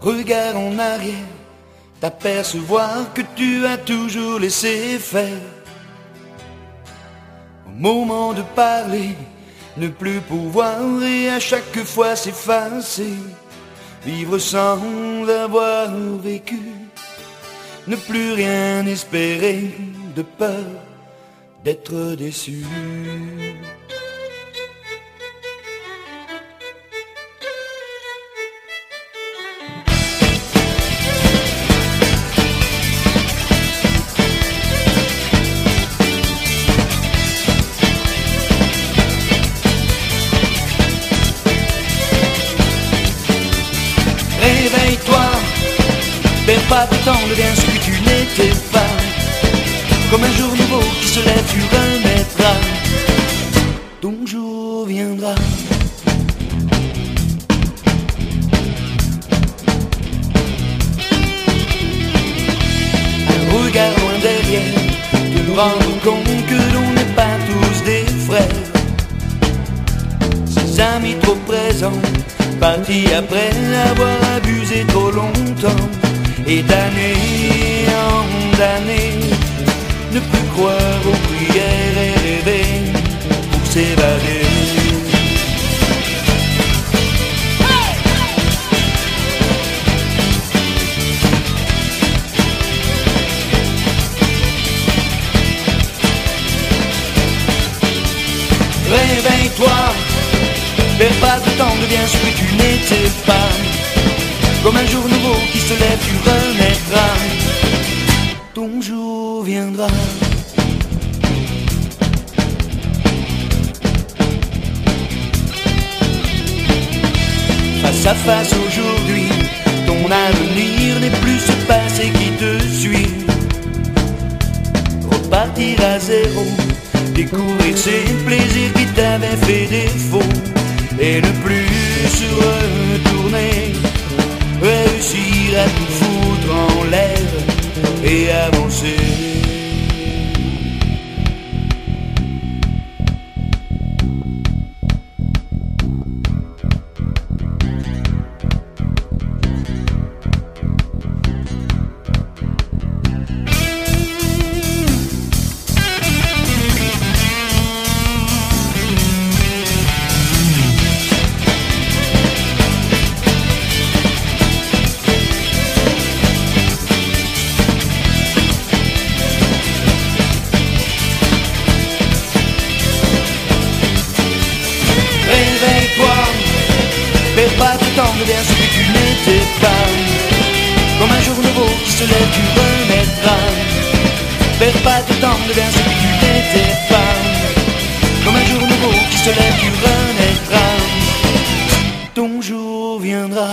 Regarde en arrière, t'apercevoir que tu as toujours laissé faire. Au moment de parler, ne plus pouvoir et à chaque fois s'effacer. Vivre sans avoir vécu, ne plus rien espérer de peur d'être déçu. Réveille-toi, perds pas de temps, deviens ce que tu n'étais pas. Comme un jour nouveau qui se lève, tu remettras. Ton jour viendra. Un regard loin derrière, de nous rendre compte que l'on n'est pas tous des frères. Ses amis trop présents, partis après avoir abusé trop longtemps. Et d'année en année, ne plus croire perds pas de temps, deviens ce que tu n'étais pas. Comme un jour nouveau qui se lève, tu renaîtras. Ton jour viendra. Face à face aujourd'hui, ton avenir n'est plus ce passé qui te suit. Repartir à zéro, découvrir ces plaisirs qui t'avaient fait défaut et ne plus pas. Comme un jour nouveau qui se lève, tu remettras. Perds pas de temps, deviens ce que tu n'étais pas. Comme un jour nouveau qui se lève, tu renaîtras. Ton jour viendra.